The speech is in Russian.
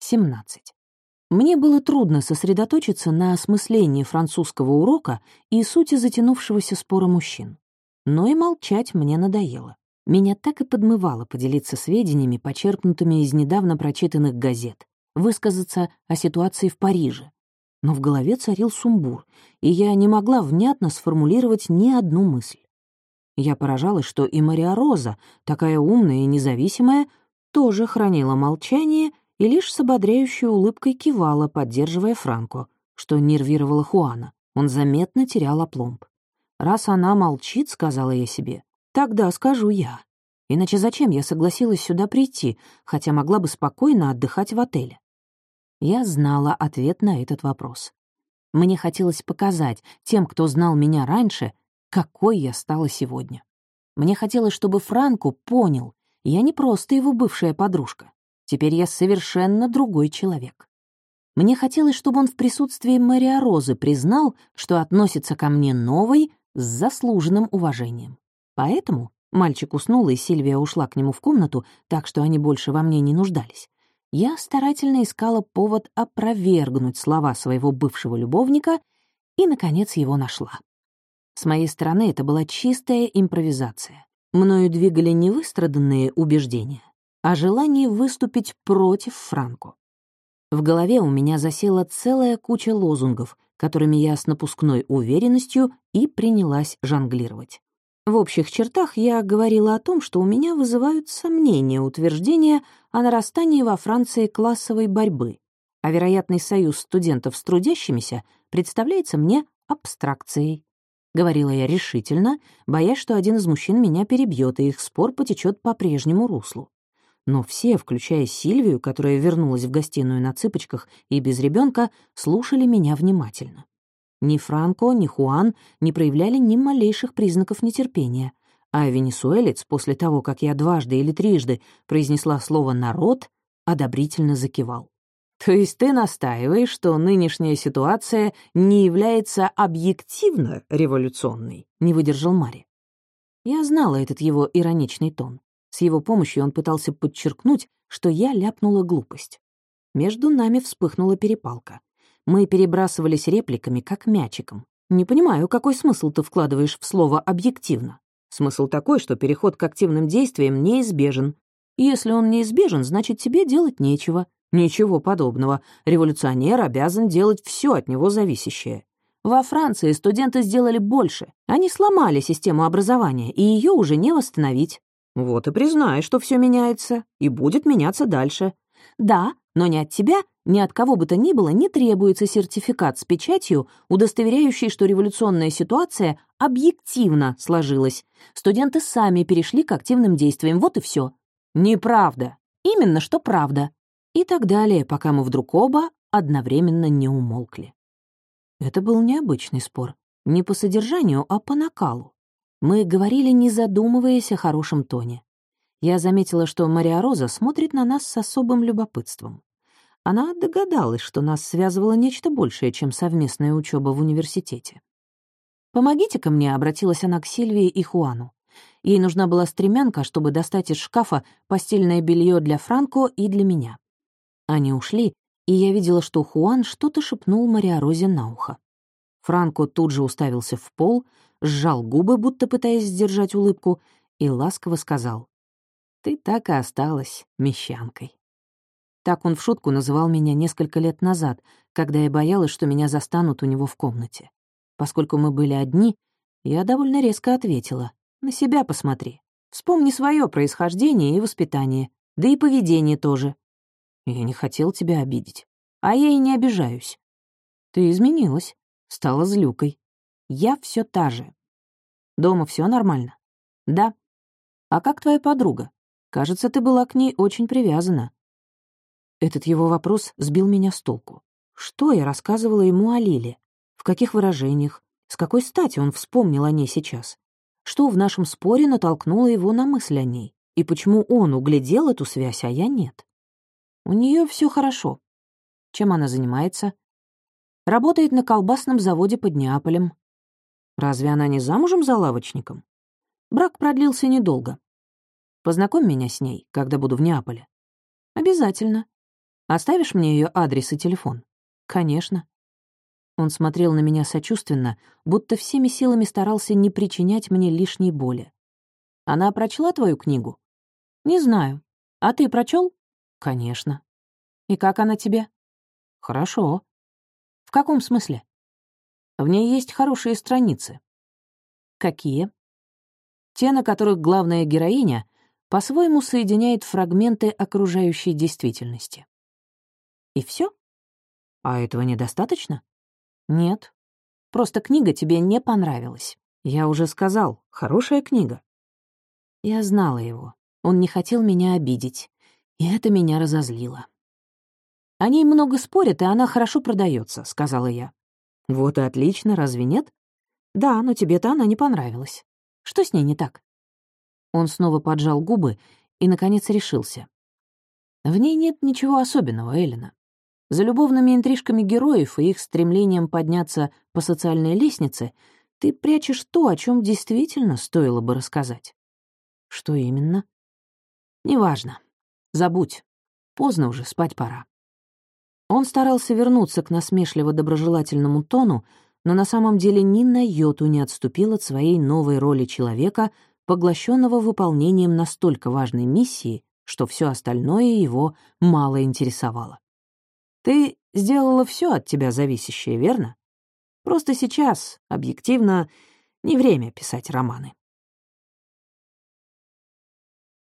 17. Мне было трудно сосредоточиться на осмыслении французского урока и сути затянувшегося спора мужчин. Но и молчать мне надоело. Меня так и подмывало поделиться сведениями, почерпнутыми из недавно прочитанных газет, высказаться о ситуации в Париже. Но в голове царил сумбур, и я не могла внятно сформулировать ни одну мысль. Я поражалась, что и Мария Роза, такая умная и независимая, тоже хранила молчание и лишь с ободряющей улыбкой кивала, поддерживая Франко, что нервировало Хуана. Он заметно терял опломб. «Раз она молчит», — сказала я себе, — «тогда скажу я. Иначе зачем я согласилась сюда прийти, хотя могла бы спокойно отдыхать в отеле?» Я знала ответ на этот вопрос. Мне хотелось показать тем, кто знал меня раньше, какой я стала сегодня. Мне хотелось, чтобы Франко понял, я не просто его бывшая подружка. Теперь я совершенно другой человек. Мне хотелось, чтобы он в присутствии Мария Розы признал, что относится ко мне новой, с заслуженным уважением. Поэтому мальчик уснул, и Сильвия ушла к нему в комнату, так что они больше во мне не нуждались. Я старательно искала повод опровергнуть слова своего бывшего любовника и, наконец, его нашла. С моей стороны это была чистая импровизация. Мною двигали не выстраданные убеждения, а желание выступить против Франко. В голове у меня засела целая куча лозунгов, которыми я с напускной уверенностью и принялась жонглировать. В общих чертах я говорила о том, что у меня вызывают сомнения утверждения о нарастании во Франции классовой борьбы, а вероятный союз студентов с трудящимися представляется мне абстракцией. Говорила я решительно, боясь, что один из мужчин меня перебьет, и их спор потечет по прежнему руслу но все, включая Сильвию, которая вернулась в гостиную на цыпочках и без ребенка, слушали меня внимательно. Ни Франко, ни Хуан не проявляли ни малейших признаков нетерпения, а венесуэлец после того, как я дважды или трижды произнесла слово «народ», одобрительно закивал. «То есть ты настаиваешь, что нынешняя ситуация не является объективно революционной?» — не выдержал Мари. Я знала этот его ироничный тон. С его помощью он пытался подчеркнуть, что я ляпнула глупость. Между нами вспыхнула перепалка. Мы перебрасывались репликами, как мячиком. Не понимаю, какой смысл ты вкладываешь в слово «объективно». Смысл такой, что переход к активным действиям неизбежен. Если он неизбежен, значит, тебе делать нечего. Ничего подобного. Революционер обязан делать все от него зависящее. Во Франции студенты сделали больше. Они сломали систему образования, и ее уже не восстановить. Вот и признай, что все меняется, и будет меняться дальше. Да, но ни от тебя, ни от кого бы то ни было не требуется сертификат с печатью, удостоверяющий, что революционная ситуация объективно сложилась. Студенты сами перешли к активным действиям, вот и все. Неправда. Именно что правда. И так далее, пока мы вдруг оба одновременно не умолкли. Это был необычный спор. Не по содержанию, а по накалу. Мы говорили, не задумываясь о хорошем тоне. Я заметила, что Мария Роза смотрит на нас с особым любопытством. Она догадалась, что нас связывало нечто большее, чем совместная учеба в университете. «Помогите-ка мне», — обратилась она к Сильвии и Хуану. Ей нужна была стремянка, чтобы достать из шкафа постельное белье для Франко и для меня. Они ушли, и я видела, что Хуан что-то шепнул Мария Розе на ухо. Франко тут же уставился в пол, сжал губы, будто пытаясь сдержать улыбку, и ласково сказал, «Ты так и осталась мещанкой». Так он в шутку называл меня несколько лет назад, когда я боялась, что меня застанут у него в комнате. Поскольку мы были одни, я довольно резко ответила, «На себя посмотри. Вспомни свое происхождение и воспитание, да и поведение тоже. Я не хотел тебя обидеть, а я и не обижаюсь. Ты изменилась, стала злюкой. Я все та же. Дома все нормально? Да. А как твоя подруга? Кажется, ты была к ней очень привязана. Этот его вопрос сбил меня с толку. Что я рассказывала ему о Лиле? В каких выражениях? С какой стати он вспомнил о ней сейчас? Что в нашем споре натолкнуло его на мысль о ней? И почему он углядел эту связь, а я нет? У нее все хорошо. Чем она занимается? Работает на колбасном заводе под Неаполем. Разве она не замужем за лавочником? Брак продлился недолго. Познакомь меня с ней, когда буду в Неаполе. Обязательно. Оставишь мне ее адрес и телефон?» «Конечно». Он смотрел на меня сочувственно, будто всеми силами старался не причинять мне лишней боли. «Она прочла твою книгу?» «Не знаю. А ты прочел? «Конечно». «И как она тебе?» «Хорошо». «В каком смысле?» «В ней есть хорошие страницы». «Какие?» «Те, на которых главная героиня по-своему соединяет фрагменты окружающей действительности». «И все? А этого недостаточно?» «Нет. Просто книга тебе не понравилась. Я уже сказал, хорошая книга». Я знала его. Он не хотел меня обидеть. И это меня разозлило. «О ней много спорят, и она хорошо продается, сказала я. «Вот и отлично, разве нет?» «Да, но тебе-то она не понравилась. Что с ней не так?» Он снова поджал губы и, наконец, решился. «В ней нет ничего особенного, Эллина. За любовными интрижками героев и их стремлением подняться по социальной лестнице ты прячешь то, о чем действительно стоило бы рассказать. Что именно? Неважно. Забудь. Поздно уже, спать пора. Он старался вернуться к насмешливо-доброжелательному тону, но на самом деле ни на йоту не отступил от своей новой роли человека, поглощенного выполнением настолько важной миссии, что все остальное его мало интересовало. Ты сделала все от тебя зависящее, верно? Просто сейчас, объективно, не время писать романы.